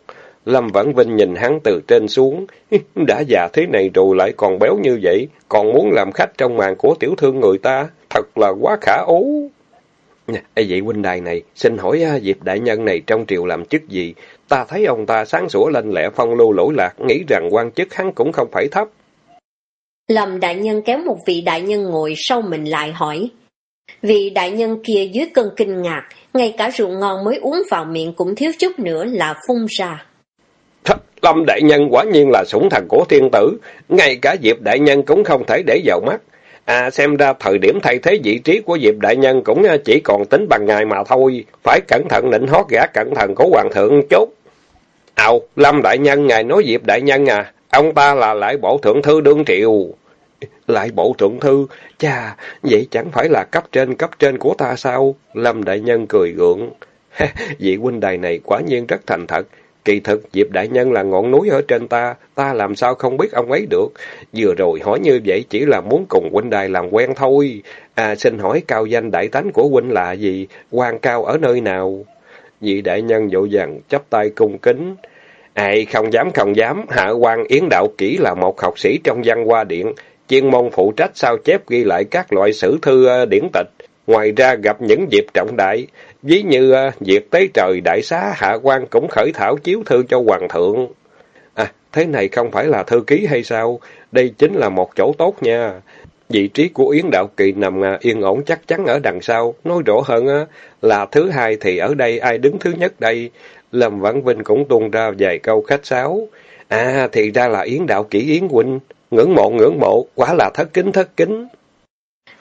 S1: Lâm Vãn Vinh nhìn hắn từ trên xuống, đã già thế này rồi lại còn béo như vậy, còn muốn làm khách trong màn của tiểu thương người ta, thật là quá khả ố. Ê vậy huynh đài này, xin hỏi Diệp đại nhân này trong triều làm chức gì? Ta thấy ông ta sáng sủa lên lẹ phong lưu lỗi lạc, nghĩ rằng quan chức hắn cũng không phải thấp.
S2: Lâm đại nhân kéo một vị đại nhân ngồi sau mình lại hỏi. Vị đại nhân kia dưới cơn kinh ngạc, ngay cả rượu ngon mới uống vào miệng cũng thiếu chút nữa là phun ra.
S1: Lâm đại nhân quả nhiên là sủng thần của thiên tử, ngay cả Diệp đại nhân cũng không thể để vào mắt. À xem ra thời điểm thay thế vị trí của Diệp đại nhân cũng à, chỉ còn tính bằng ngày mà thôi, phải cẩn thận nịnh hót gã cẩn thận của hoàng thượng chút. Ào, Lâm đại nhân ngài nói Diệp đại nhân à, ông ta là lại bộ thượng thư đương triều. Lại bộ thượng thư, cha, vậy chẳng phải là cấp trên cấp trên của ta sao? Lâm đại nhân cười gượng. Vị huynh đài này quả nhiên rất thành thật, Kỳ thực, Diệp Đại Nhân là ngọn núi ở trên ta, ta làm sao không biết ông ấy được. Vừa rồi hỏi như vậy chỉ là muốn cùng huynh đài làm quen thôi. À, xin hỏi cao danh đại tánh của huynh là gì? quan cao ở nơi nào? Vị Đại Nhân dỗ dàng chấp tay cung kính. Ai không dám không dám, Hạ quan Yến Đạo Kỷ là một học sĩ trong văn hoa điện, chuyên môn phụ trách sao chép ghi lại các loại sử thư ờ, điển tịch. Ngoài ra gặp những dịp trọng đại, ví như uh, việc tế trời đại xá hạ quan cũng khởi thảo chiếu thư cho hoàng thượng. À, thế này không phải là thư ký hay sao? Đây chính là một chỗ tốt nha. Vị trí của Yến Đạo Kỳ nằm à, yên ổn chắc chắn ở đằng sau. Nói rõ hơn à, là thứ hai thì ở đây ai đứng thứ nhất đây? Lâm Vãn Vinh cũng tuôn ra vài câu khách sáo. À, thì ra là Yến Đạo Kỷ Yến Huynh. Ngưỡng mộ ngưỡng mộ, quá là thất kính thất kính.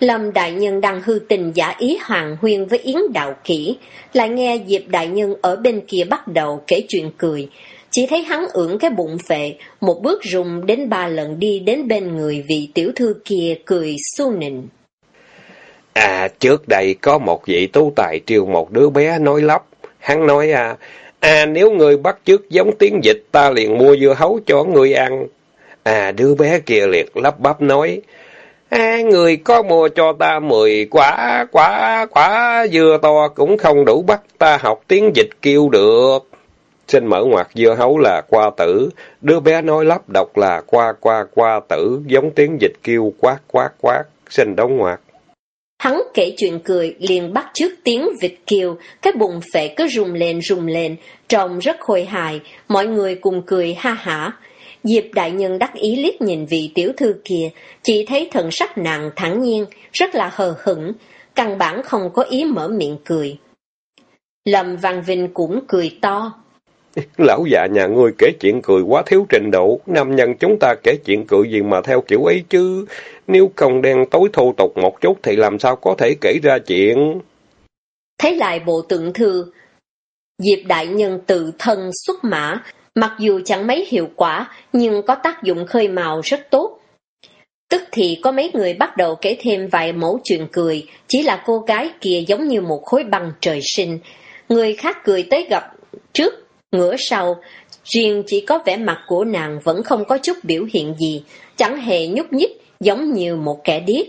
S2: Lâm Đại Nhân đang hư tình giả ý hoàng huyên với Yến Đạo Kỷ, lại nghe Diệp Đại Nhân ở bên kia bắt đầu kể chuyện cười. Chỉ thấy hắn ưỡn cái bụng phệ, một bước rùng đến ba lần đi đến bên người vị tiểu thư kia cười su nịnh.
S1: À, trước đây có một vị tú tài triều một đứa bé nói lắp. Hắn nói à, à nếu người bắt chước giống tiếng dịch ta liền mua dưa hấu cho người ăn. À, đứa bé kia liệt lắp bắp nói, À, người có mua cho ta mười quả, quả, quả dưa to cũng không đủ bắt ta học tiếng dịch kêu được. Xin mở ngoặt dưa hấu là qua tử, đứa bé nói lắp đọc là qua qua qua tử, giống tiếng dịch kêu quát quát quát, xin đóng ngoặt.
S2: Hắn kể chuyện cười, liền bắt trước tiếng vịt kêu, cái bụng phệ cứ rùng lên rùng lên, trông rất khôi hài, mọi người cùng cười ha hả. Diệp đại nhân đắc ý liếc nhìn vị tiểu thư kia, chỉ thấy thần sắc nàng thẳng nhiên, rất là hờ hững, căn bản không có ý mở miệng cười. Lâm Văn Vinh cũng cười to.
S1: Lão già nhà ngươi kể chuyện cười quá thiếu trình độ, nam nhân chúng ta kể chuyện cười gì mà theo kiểu ấy chứ, nếu không đen tối thô tục một chút thì làm sao có thể kể ra chuyện.
S2: Thấy lại bộ tượng thư, Diệp đại nhân tự thân xuất mã, Mặc dù chẳng mấy hiệu quả, nhưng có tác dụng khơi màu rất tốt. Tức thì có mấy người bắt đầu kể thêm vài mẫu chuyện cười, chỉ là cô gái kia giống như một khối băng trời sinh. Người khác cười tới gặp trước, ngửa sau, riêng chỉ có vẻ mặt của nàng vẫn không có chút biểu hiện gì, chẳng hề nhúc nhích, giống như một kẻ điếc.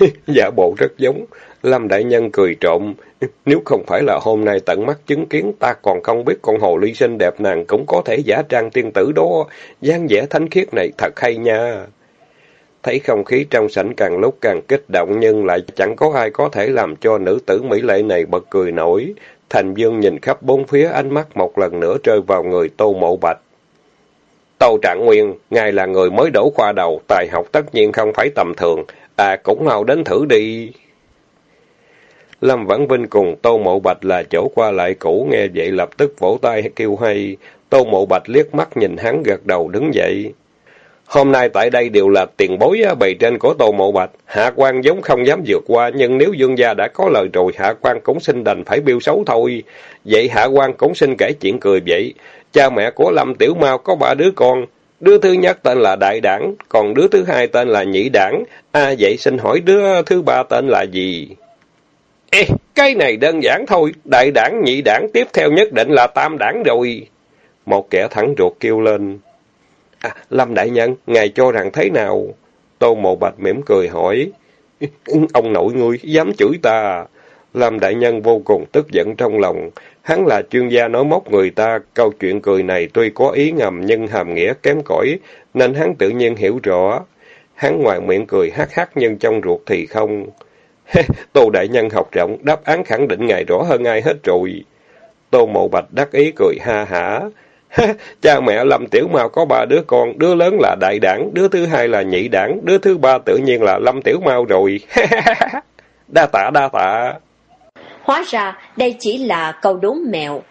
S1: Giả bộ rất giống, Lâm Đại Nhân cười trộm, nếu không phải là hôm nay tận mắt chứng kiến, ta còn không biết con hồ ly sinh đẹp nàng cũng có thể giả trang tiên tử đó, dáng vẻ thánh khiết này thật hay nha. Thấy không khí trong sảnh càng lúc càng kích động nhưng lại chẳng có ai có thể làm cho nữ tử mỹ lệ này bật cười nổi. Thành Dương nhìn khắp bốn phía ánh mắt một lần nữa rơi vào người Tô Mộ Bạch. Tô Trạng Nguyên, ngài là người mới đổ khoa đầu, tài học tất nhiên không phải tầm thường, à cũng mau đến thử đi. Lâm Vãn Vinh cùng Tô Mộ Bạch là chỗ qua lại cũ, nghe vậy lập tức vỗ tay kêu hay. Tô Mộ Bạch liếc mắt nhìn hắn gật đầu đứng dậy. Hôm nay tại đây đều là tiền bối bày trên của Tô Mộ Bạch. Hạ quan giống không dám vượt qua, nhưng nếu dương gia đã có lời rồi, hạ quan cũng xin đành phải biêu xấu thôi. Vậy hạ quan cũng xin kể chuyện cười vậy. Cha mẹ của Lâm Tiểu Mao có ba đứa con. Đứa thứ nhất tên là Đại Đảng, còn đứa thứ hai tên là Nhị Đảng. À vậy xin hỏi đứa thứ ba tên là gì? Ê, cái này đơn giản thôi, đại đảng, nhị đảng, tiếp theo nhất định là tam đảng rồi. Một kẻ thẳng ruột kêu lên. À, Lâm Đại Nhân, ngài cho rằng thế nào? Tô Mộ Bạch mỉm cười hỏi. Ông nội ngươi, dám chửi ta. Lâm Đại Nhân vô cùng tức giận trong lòng. Hắn là chuyên gia nói móc người ta, câu chuyện cười này tuy có ý ngầm nhưng hàm nghĩa kém cỏi, nên hắn tự nhiên hiểu rõ. Hắn ngoài miệng cười hát hát nhưng trong ruột thì không. Tô Đại Nhân học rộng, đáp án khẳng định ngài rõ hơn ai hết rồi. Tô Mộ Bạch đắc ý cười ha hả. Cha mẹ Lâm Tiểu Mao có ba đứa con, đứa lớn là đại đảng, đứa thứ hai là nhị đảng, đứa thứ ba tự nhiên là Lâm Tiểu Mao rồi. đa tạ, đa tạ.
S2: Hóa ra đây chỉ là câu đố mẹo.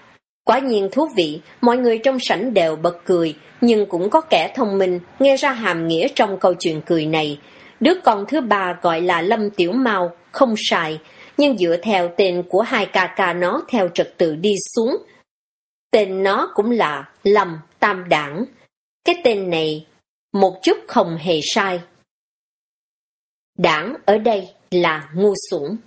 S2: Quả nhiên thú vị, mọi người trong sảnh đều bật cười, nhưng cũng có kẻ thông minh nghe ra hàm nghĩa trong câu chuyện cười này. Đứa con thứ ba gọi là Lâm Tiểu Mao, không sai, nhưng dựa theo tên của hai ca ca nó theo trật tự đi xuống. Tên nó cũng là Lâm Tam Đảng. Cái tên này một chút không hề sai. Đảng ở đây là ngu xuẩn.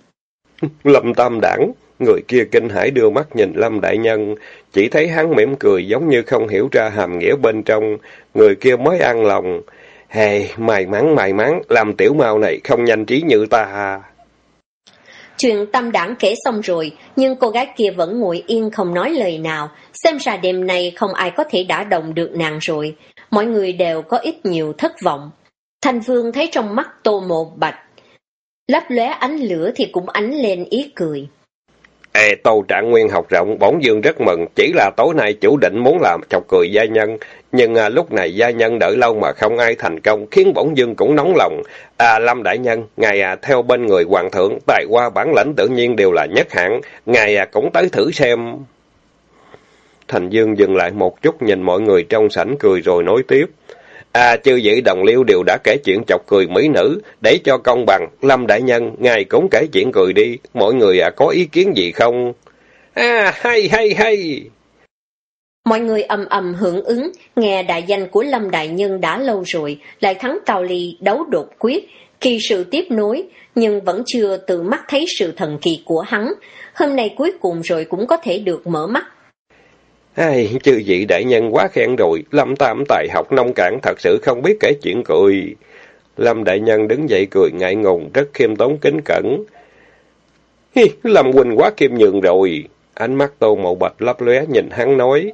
S1: Lâm Tam Đảng, người kia kinh hãi đưa mắt nhìn Lâm Đại Nhân, chỉ thấy hắn mỉm cười giống như không hiểu ra hàm nghĩa bên trong, người kia mới an lòng. Hey, may mắn may mắn, làm tiểu mau này không nhanh trí như ta. ha.
S2: Chuyện tâm đảng kể xong rồi, nhưng cô gái kia vẫn ngồi yên không nói lời nào. Xem ra đêm nay không ai có thể đả động được nàng rồi. Mọi người đều có ít nhiều thất vọng. Thanh Vương thấy trong mắt tô mộ bạch. Lấp lóe ánh lửa thì cũng ánh lên ý cười.
S1: Ê, Tô Trạng Nguyên học rộng, bổn dương rất mừng, chỉ là tối nay chủ định muốn làm chọc cười gia nhân, nhưng à, lúc này gia nhân đợi lâu mà không ai thành công, khiến bổn dương cũng nóng lòng. À, Lâm Đại Nhân, ngài à, theo bên người hoàng thượng, tài qua bản lãnh tự nhiên đều là nhất hạng, ngài à, cũng tới thử xem. Thành Dương dừng lại một chút nhìn mọi người trong sảnh cười rồi nói tiếp. À, chư vị đồng liêu đều đã kể chuyện chọc cười mỹ nữ, để cho công bằng, Lâm Đại Nhân, ngài cũng kể chuyện cười đi, mọi người à, có ý kiến gì không? À, hay, hay, hay!
S2: Mọi người ầm ầm hưởng ứng, nghe đại danh của Lâm Đại Nhân đã lâu rồi, lại thắng Cao Ly đấu đột quyết, kỳ sự tiếp nối, nhưng vẫn chưa tự mắt thấy sự thần kỳ của hắn. Hôm nay cuối cùng rồi cũng có thể được mở mắt
S1: Ai, chư vị đại nhân quá khen rồi, Lâm Tam tài học nông cạn thật sự không biết kể chuyện cười. Lâm đại nhân đứng dậy cười ngại ngùng, rất khiêm tốn kính cẩn. Hi, Lâm quỳnh quá khiêm nhường rồi. Ánh mắt tô màu bạch lấp lóe nhìn hắn nói.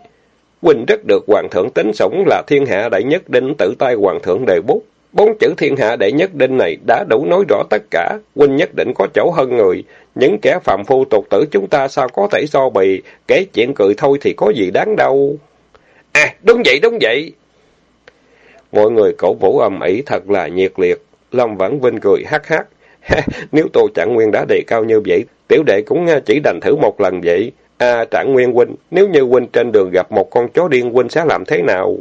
S1: quỳnh rất được hoàng thượng tính sủng là thiên hạ đại nhất đinh tự tay hoàng thượng đề bút. Bốn chữ thiên hạ đệ nhất đinh này đã đủ nói rõ tất cả, quỳnh nhất định có chỗ hơn người. Những kẻ phạm phu tục tử chúng ta sao có thể so bì, kể chuyện cười thôi thì có gì đáng đâu. À, đúng vậy, đúng vậy. Mọi người cổ vũ âm ỉ thật là nhiệt liệt. Lâm Vãn Vinh cười hắc hắc. Nếu Tô Trạng Nguyên đã đề cao như vậy, tiểu đệ cũng à, chỉ đành thử một lần vậy. À, Trạng Nguyên huynh, nếu như huynh trên đường gặp một con chó điên huynh sẽ làm thế nào?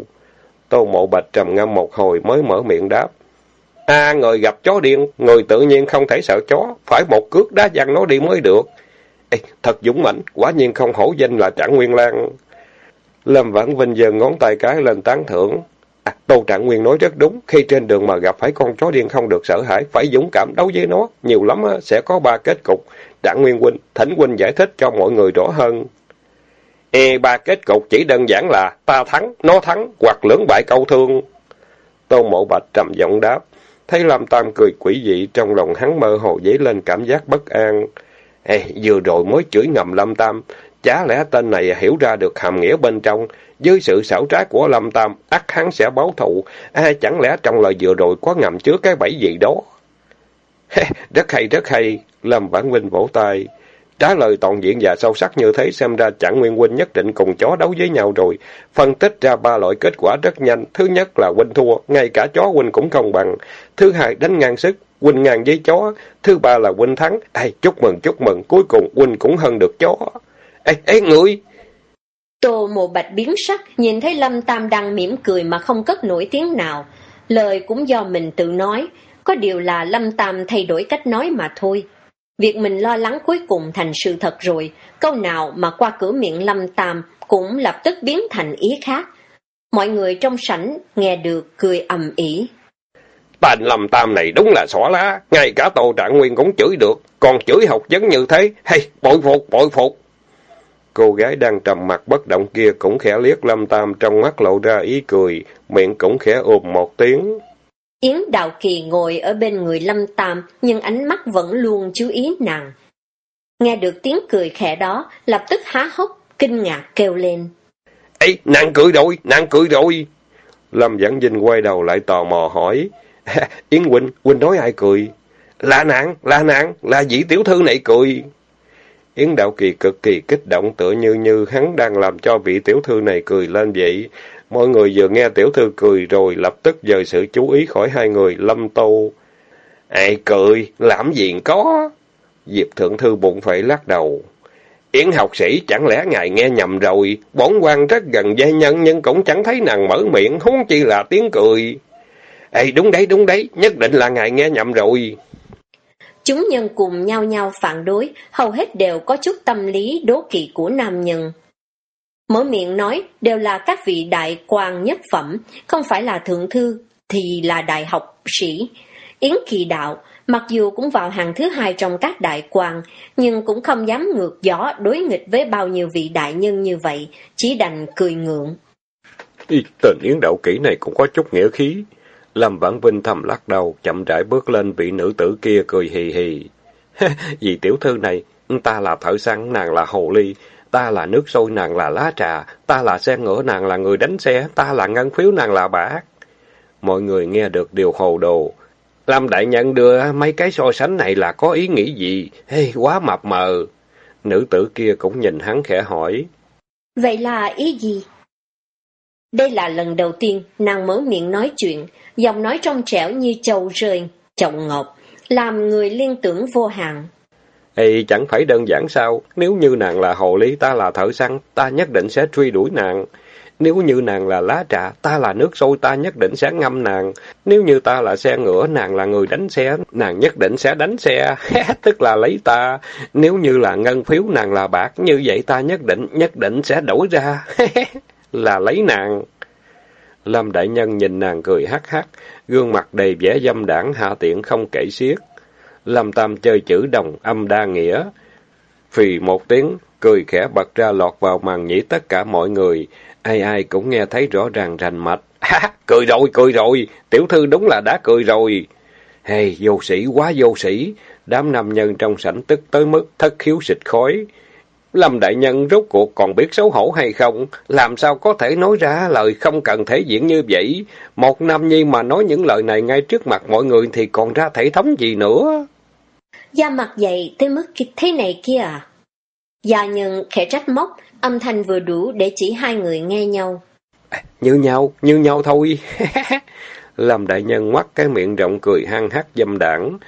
S1: Tô Mộ Bạch trầm ngâm một hồi mới mở miệng đáp. À, người gặp chó điên, người tự nhiên không thể sợ chó, phải một cước đá văng nó đi mới được. Ê, thật dũng mãnh, quả nhiên không hổ danh là Trạng Nguyên Lan. Lâm Vãn Vinh giơ ngón tay cái lên tán thưởng. À, Tô Trạng Nguyên nói rất đúng, khi trên đường mà gặp phải con chó điên không được sợ hãi, phải dũng cảm đấu với nó, nhiều lắm sẽ có ba kết cục. Trạng Nguyên Huynh, thỉnh Huynh giải thích cho mọi người rõ hơn. Ê, ba kết cục chỉ đơn giản là ta thắng, nó thắng, hoặc lưỡng bại câu thương. Tô Mộ Bạch trầm giọng đáp. Thấy Lam Tam cười quỷ dị, trong lòng hắn mơ hồ dấy lên cảm giác bất an. Ê, vừa rồi mới chửi ngầm Lâm Tam, chả lẽ tên này hiểu ra được hàm nghĩa bên trong, dưới sự xảo trá của Lâm Tam, ắt hắn sẽ báo thù, à, chẳng lẽ trong lời vừa rồi có ngầm chứa cái bẫy gì đó? rất hay, rất hay, Lâm Vãn Vinh vỗ tay. Trả lời toàn diện và sâu sắc như thế xem ra chẳng Nguyên Huynh nhất định cùng chó đấu với nhau rồi. Phân tích ra ba loại kết quả rất nhanh. Thứ nhất là Huynh thua, ngay cả chó Huynh cũng không bằng. Thứ hai đánh ngang sức, Huynh ngang với chó. Thứ ba là Huynh thắng. Ê, chúc mừng, chúc mừng, cuối cùng Huynh cũng hơn được chó. Ê, ê, người!
S2: Tô mộ bạch biến sắc, nhìn thấy Lâm Tam đang mỉm cười mà không cất nổi tiếng nào. Lời cũng do mình tự nói, có điều là Lâm Tam thay đổi cách nói mà thôi. Việc mình lo lắng cuối cùng thành sự thật rồi, câu nào mà qua cửa miệng lâm tam cũng lập tức biến thành ý khác. Mọi người trong sảnh nghe được cười ầm ĩ.
S1: Tên lâm tam này đúng là xỏ lá, ngay cả tổ Trạng Nguyên cũng chửi được, còn chửi học vấn như thế, hay, bội phục, bội phục. Cô gái đang trầm mặt bất động kia cũng khẽ liếc lâm tam trong mắt lộ ra ý cười, miệng cũng khẽ ôm một tiếng.
S2: Yến Đạo Kỳ ngồi ở bên người Lâm Tam, nhưng ánh mắt vẫn luôn chú ý nàng. Nghe được tiếng cười khẽ đó, lập tức há hốc, kinh ngạc kêu lên.
S1: Ê, nàng cười rồi, nàng cười rồi. Lâm Giảng Vinh quay đầu lại tò mò hỏi. Yến Huynh, Huynh nói ai cười? Là nàng, là nàng, là vị tiểu thư này cười. Yến Đạo Kỳ cực kỳ kích động tựa như như hắn đang làm cho vị tiểu thư này cười lên vậy. Mọi người vừa nghe tiểu thư cười rồi lập tức dời sự chú ý khỏi hai người lâm tô. Ai cười, làm gì có. Diệp Thượng Thư bụng phải lắc đầu. Yến học sĩ chẳng lẽ ngài nghe nhầm rồi, bổn quan rất gần gia nhân nhưng cũng chẳng thấy nàng mở miệng, huống chi là tiếng cười. Ê, đúng đấy, đúng đấy, nhất định là ngài nghe nhầm rồi.
S2: Chúng nhân cùng nhau nhau phản đối, hầu hết đều có chút tâm lý đố kỵ của nam nhân. Mở miệng nói đều là các vị đại quan nhất phẩm, không phải là thượng thư, thì là đại học sĩ. Yến Kỳ Đạo, mặc dù cũng vào hàng thứ hai trong các đại quan, nhưng cũng không dám ngược gió đối nghịch với bao nhiêu vị đại nhân như vậy, chỉ đành cười ngượng.
S1: Ý, tên Yến Đạo Kỹ này cũng có chút nghĩa khí. Lâm Vãn Vinh thầm lắc đầu, chậm rãi bước lên vị nữ tử kia cười hì hì. Vì tiểu thư này, ta là thợ săn, nàng là hồ ly, ta là nước sôi, nàng là lá trà, ta là xe ngựa, nàng là người đánh xe, ta là ngân phiếu, nàng là bạc. Mọi người nghe được điều hồ đồ. Lâm Đại Nhân đưa mấy cái so sánh này là có ý nghĩ gì? Hey, quá mập mờ. Nữ tử kia cũng nhìn hắn khẽ hỏi.
S2: Vậy là ý gì? Đây là lần đầu tiên nàng mở miệng nói chuyện, giọng nói trong trẻo như trầu rơi, trọng ngọc, làm người liên tưởng vô hạn.
S1: Ê, chẳng phải đơn giản sao, nếu như nàng là hồ ly, ta là thợ săn, ta nhất định sẽ truy đuổi nàng. Nếu như nàng là lá trà, ta là nước sôi, ta nhất định sẽ ngâm nàng. Nếu như ta là xe ngựa, nàng là người đánh xe, nàng nhất định sẽ đánh xe, tức là lấy ta. Nếu như là ngân phiếu, nàng là bạc, như vậy ta nhất định, nhất định sẽ đổi ra, là lấy nàng. Lâm Đại Nhân nhìn nàng cười hắc hắc, gương mặt đầy vẻ dâm đảng hạ tiện không kể xiết. Lâm Tam chơi chữ đồng âm đa nghĩa. Phì một tiếng, cười khẽ bật ra lọt vào màn nhĩ tất cả mọi người. Ai ai cũng nghe thấy rõ ràng rành mạch. Ha, cười rồi, cười rồi, tiểu thư đúng là đã cười rồi. Hey, vô sĩ, quá vô sĩ. Đám nam nhân trong sảnh tức tới mức thất khiếu xịt khói. Lâm Đại Nhân rốt cuộc còn biết xấu hổ hay không? Làm sao có thể nói ra lời không cần thể diễn như vậy? Một nam nhi mà nói những lời này ngay trước mặt mọi người thì còn ra thể thống gì nữa?
S2: Da mặt dày tới mức thế này kia à? Gia nhân khẽ trách móc, âm thanh vừa đủ để chỉ hai người nghe nhau.
S1: như nhau, như nhau thôi. Lâm Đại Nhân mắt cái miệng rộng cười hăng hắc dâm đảng.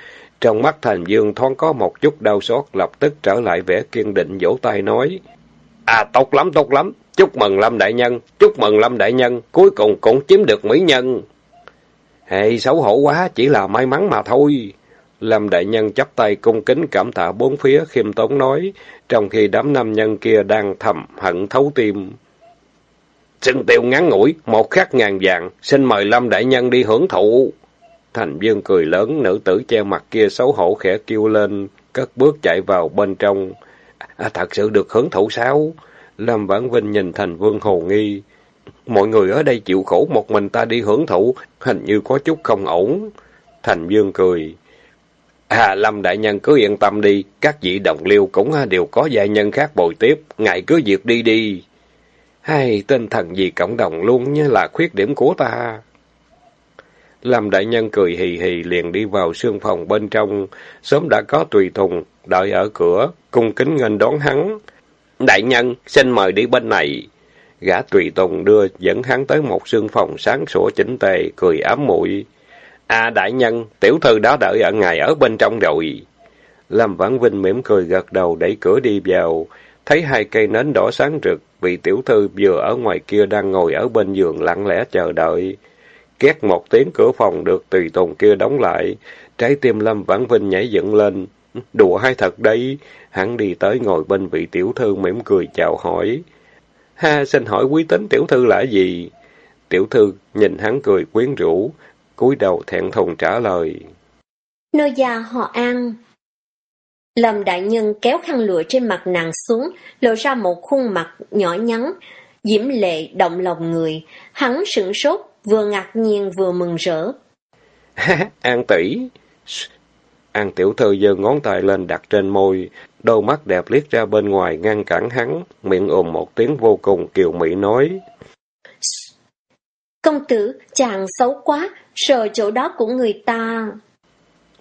S1: Trong mắt Thành Dương thoáng có một chút đau xót, lập tức trở lại vẻ kiên định vỗ tay nói. À, tốt lắm, tốt lắm. Chúc mừng Lâm Đại Nhân, chúc mừng Lâm Đại Nhân, cuối cùng cũng chiếm được mỹ nhân. Hề, xấu hổ quá, chỉ là may mắn mà thôi. Lâm Đại Nhân chắp tay cung kính cảm tạ bốn phía khiêm tốn nói, trong khi đám nam nhân kia đang thầm hận thấu tim. Xin tiêu ngắn ngủi, một khắc ngàn vàng, xin mời Lâm Đại Nhân đi hưởng thụ. Thành Dương cười lớn, nữ tử che mặt kia xấu hổ khẽ kêu lên, cất bước chạy vào bên trong. À, thật sự được hưởng thụ sao? Lâm Vãn Vinh nhìn Thành Vương hồ nghi. Mọi người ở đây chịu khổ một mình ta đi hưởng thụ, hình như có chút không ổn. Thành Dương cười. À, Lâm Đại Nhân cứ yên tâm đi, các vị đồng liêu cũng à, đều có gia nhân khác bồi tiếp, ngài cứ việc đi đi. Hay, tinh thần gì cộng đồng luôn như là khuyết điểm của ta. Lâm Đại Nhân cười hì hì liền đi vào sương phòng bên trong, sớm đã có tùy thùng, đợi ở cửa, cung kính nghênh đón hắn. Đại Nhân, xin mời đi bên này. Gã tùy tùng đưa dẫn hắn tới một sương phòng sáng sủa chỉnh tề, cười ám muội À đại nhân, tiểu thư đã đợi ở ngài ở bên trong rồi. Lâm Vãn Vinh mỉm cười gật đầu đẩy cửa đi vào, thấy hai cây nến đỏ sáng rực, vị tiểu thư vừa ở ngoài kia đang ngồi ở bên giường lặng lẽ chờ đợi. Két một tiếng cửa phòng được tùy tùng kia đóng lại, trái tim Lâm Vãn Vinh nhảy dựng lên. Đùa hay thật đấy, hắn đi tới ngồi bên vị tiểu thư mỉm cười chào hỏi. Ha, xin hỏi quý tính tiểu thư là gì? Tiểu thư nhìn hắn cười quyến rũ, cúi đầu thẹn thùng trả lời.
S2: Nô già họ An. Lâm đại nhân kéo khăn lụa trên mặt nàng xuống, lộ ra một khuôn mặt nhỏ nhắn, diễm lệ động lòng người. Hắn sửng sốt, vừa ngạc nhiên vừa mừng rỡ.
S1: An tỷ. An tiểu thư giơ ngón tay lên đặt trên môi, đôi mắt đẹp liếc ra bên ngoài ngăn cản hắn, miệng ồm một tiếng vô cùng kiều mỹ nói.
S2: Công tử, chàng xấu quá, sờ chỗ đó của người ta.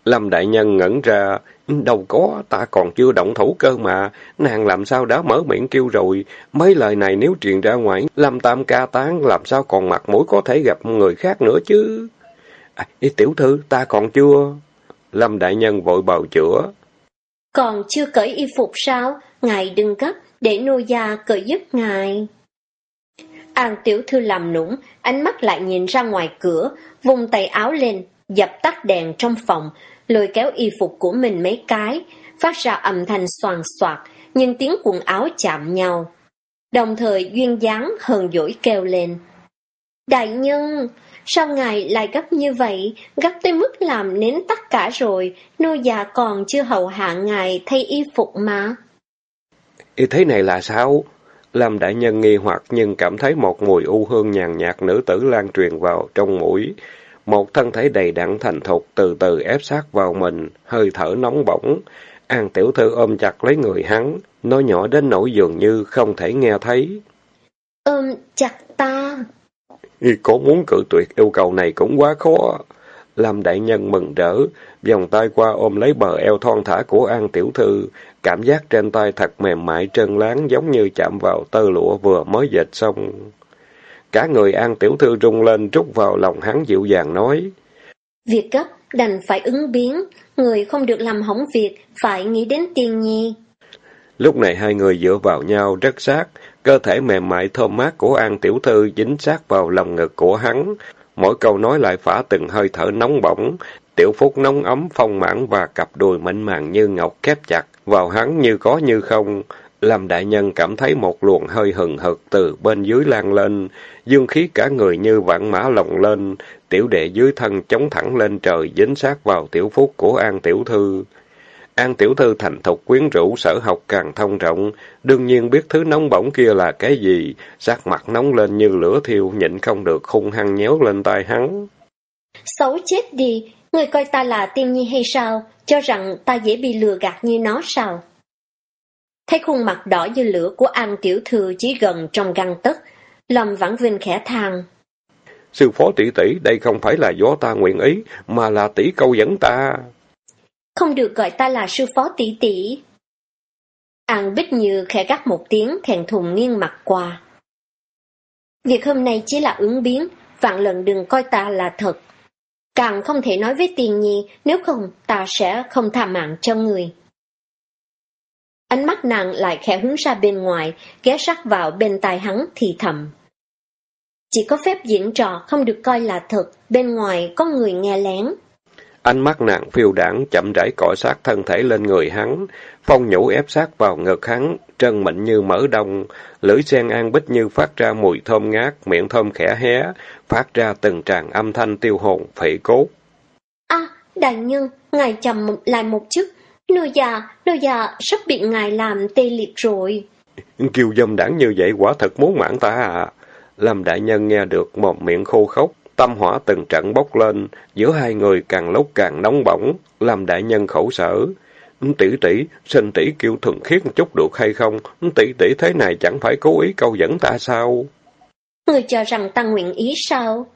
S1: Lâm Đại Nhân ngẩn ra, đâu có, ta còn chưa động thủ cơ mà, nàng làm sao đã mở miệng kêu rồi, mấy lời này nếu truyền ra ngoài, Lâm Tam ca tán, làm sao còn mặt mũi có thể gặp người khác nữa chứ. À, tiểu thư, ta còn chưa. Lâm Đại Nhân vội bào chữa.
S2: Còn chưa cởi y phục sao? Ngài đừng gấp, để nô gia cởi giúp ngài. An tiểu thư làm nũng, ánh mắt lại nhìn ra ngoài cửa, vùng tay áo lên, dập tắt đèn trong phòng, lôi kéo y phục của mình mấy cái, phát ra âm thanh soàn soạt, nhưng tiếng quần áo chạm nhau. Đồng thời duyên dáng hờn dỗi kêu lên. Đại nhân, sao ngài lại gấp như vậy, gấp tới mức làm nến tất cả rồi, nô già còn chưa hầu hạ ngài thay y phục mà.
S1: Ý thế này là sao? Lâm đại nhân nghi hoặc nhưng cảm thấy một mùi u hương nhàn nhạt nữ tử lan truyền vào trong mũi. Một thân thể đầy đặn thành thục từ từ ép sát vào mình, hơi thở nóng bỏng. An tiểu thư ôm chặt lấy người hắn, nói nhỏ đến nỗi dường như không thể nghe thấy.
S2: Ôm chặt ta.
S1: Có muốn cự tuyệt yêu cầu này cũng quá khó. Lâm đại nhân mừng rỡ, vòng tay qua ôm lấy bờ eo thon thả của An tiểu thư, cảm giác trên tay thật mềm mại trơn láng giống như chạm vào tơ lụa vừa mới dệt xong. Cả người An tiểu thư rung lên trút vào lòng hắn dịu dàng nói.
S2: Việc gấp đành phải ứng biến, người không được làm hỏng việc, phải nghĩ đến tiền nhi.
S1: Lúc này hai người dựa vào nhau rất sát, cơ thể mềm mại thơm mát của An tiểu thư dính sát vào lòng ngực của hắn. Mỗi câu nói lại phả từng hơi thở nóng bỏng, tiểu phúc nóng ấm phong mãn và cặp đùi mịn màng như ngọc khép chặt, vào hắn như có như không. Làm đại nhân cảm thấy một luồng hơi hừng hực từ bên dưới lan lên, dương khí cả người như vạn mã lồng lên, tiểu đệ dưới thân chống thẳng lên trời dính sát vào tiểu phúc của An Tiểu Thư. An Tiểu Thư thành thục quyến rũ sở học càng thông rộng, đương nhiên biết thứ nóng bỏng kia là cái gì, sắc mặt nóng lên như lửa thiêu, nhịn không được hung hăng nhéo lên tai hắn.
S2: Xấu chết đi, người coi ta là tiên nhi hay sao, cho rằng ta dễ bị lừa gạt như nó sao? Thấy khuôn mặt đỏ như lửa của An Tiểu Thư chỉ gần trong găng tấc, Lâm Vãn Vinh khẽ than.
S1: Sư phó tỷ tỷ, đây không phải là do ta nguyện ý, mà là tỷ câu dẫn ta.
S2: Không được gọi ta là sư phó tỷ tỷ. An Bích Như khẽ gắt một tiếng thèn thùng nghiêng mặt qua. Việc hôm nay chỉ là ứng biến, vạn lần đừng coi ta là thật. Càng không thể nói với tiền nhi, nếu không ta sẽ không tha mạng cho người. Ánh mắt nàng lại khẽ hướng ra bên ngoài, ghé sát vào bên tai hắn thì thầm. Chỉ có phép diễn trò không được coi là thật, bên ngoài có người nghe lén.
S1: Ánh mắt nàng phiêu đảng chậm rãi cọ sát thân thể lên người hắn, phong nhũ ép sát vào ngực hắn, trân mịn như mỡ đông, lưỡi sen an bích như phát ra mùi thơm ngát, miệng thơm khẽ hé, phát ra từng tràng âm thanh tiêu hồn, phệ cốt.
S2: À, đại nhân, ngài chậm lại một chút, nô già, nô già sắp bị ngài làm tê liệt rồi.
S1: Kiều dâm đảng như vậy quả thật muốn mạng ta à. Lâm đại nhân nghe được mồm miệng khô khốc, tâm hỏa từng trận bốc lên, giữa hai người càng lúc càng nóng bỏng, làm đại nhân khổ sở. Tỷ tỷ, xin tỷ kêu thuần khiết chút được hay không? Tỷ tỷ thế này chẳng phải cố ý câu dẫn ta sao?
S2: Người cho rằng ta nguyện ý sao?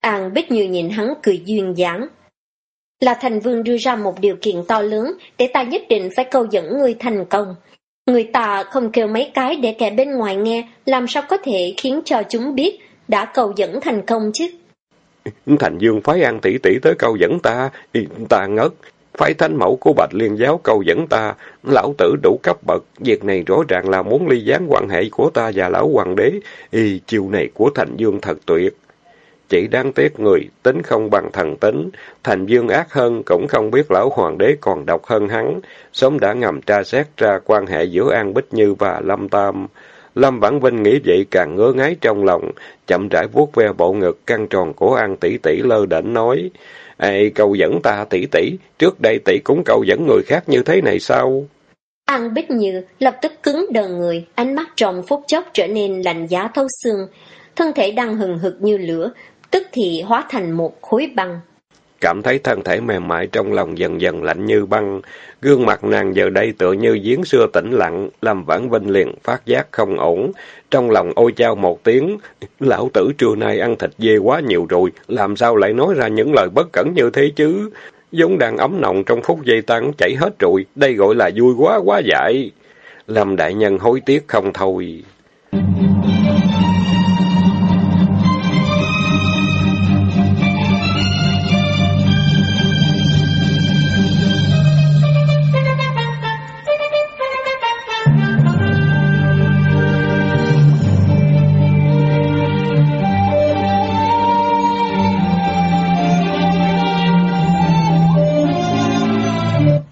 S2: An Bích Như nhìn hắn cười duyên dáng. Là thành vương đưa ra một điều kiện to lớn để ta nhất định phải câu dẫn người thành công. Người ta không kêu mấy cái để kẻ bên ngoài nghe, làm sao có thể khiến cho chúng biết đã cầu dẫn thành công chứ?
S1: Thành Dương phái an tỷ tỷ tới cầu dẫn ta, ta ngất. Phái thánh mẫu của Bạch Liên giáo cầu dẫn ta, lão tử đủ cấp bậc, việc này rõ ràng là muốn ly gián quan hệ của ta và lão hoàng đế, y chiều này của Thành Dương thật tuyệt. Chỉ đáng tiếc người, tính không bằng thần tính, Thành Dương ác hơn, cũng không biết lão hoàng đế còn độc hơn hắn, sớm đã ngầm tra xét ra quan hệ giữa An Bích Như và Lâm Tam. Lâm Vãn Vinh nghĩ vậy càng ngứa ngáy trong lòng, chậm rãi vuốt ve bộ ngực căng tròn của An tỷ tỷ lơ đễnh nói: "Ê, câu dẫn ta tỷ tỷ, trước đây tỷ cũng câu dẫn người khác như thế này sao?"
S2: An Bích Như lập tức cứng đờ người, ánh mắt trong phút chốc trở nên lạnh giá thấu xương, thân thể đang hừng hực như lửa, tức thì hóa thành một khối băng.
S1: Cảm thấy thân thể mềm mại trong lòng dần dần lạnh như băng, gương mặt nàng giờ đây tựa như giếng xưa tĩnh lặng, làm vãn vinh liền phát giác không ổn. Trong lòng ôi chao một tiếng, lão tử trưa nay ăn thịt dê quá nhiều rồi, làm sao lại nói ra những lời bất cẩn như thế chứ? giống đang ấm nồng trong phút giây tan chảy hết rồi, đây gọi là vui quá quá dại. làm đại nhân hối tiếc không thôi.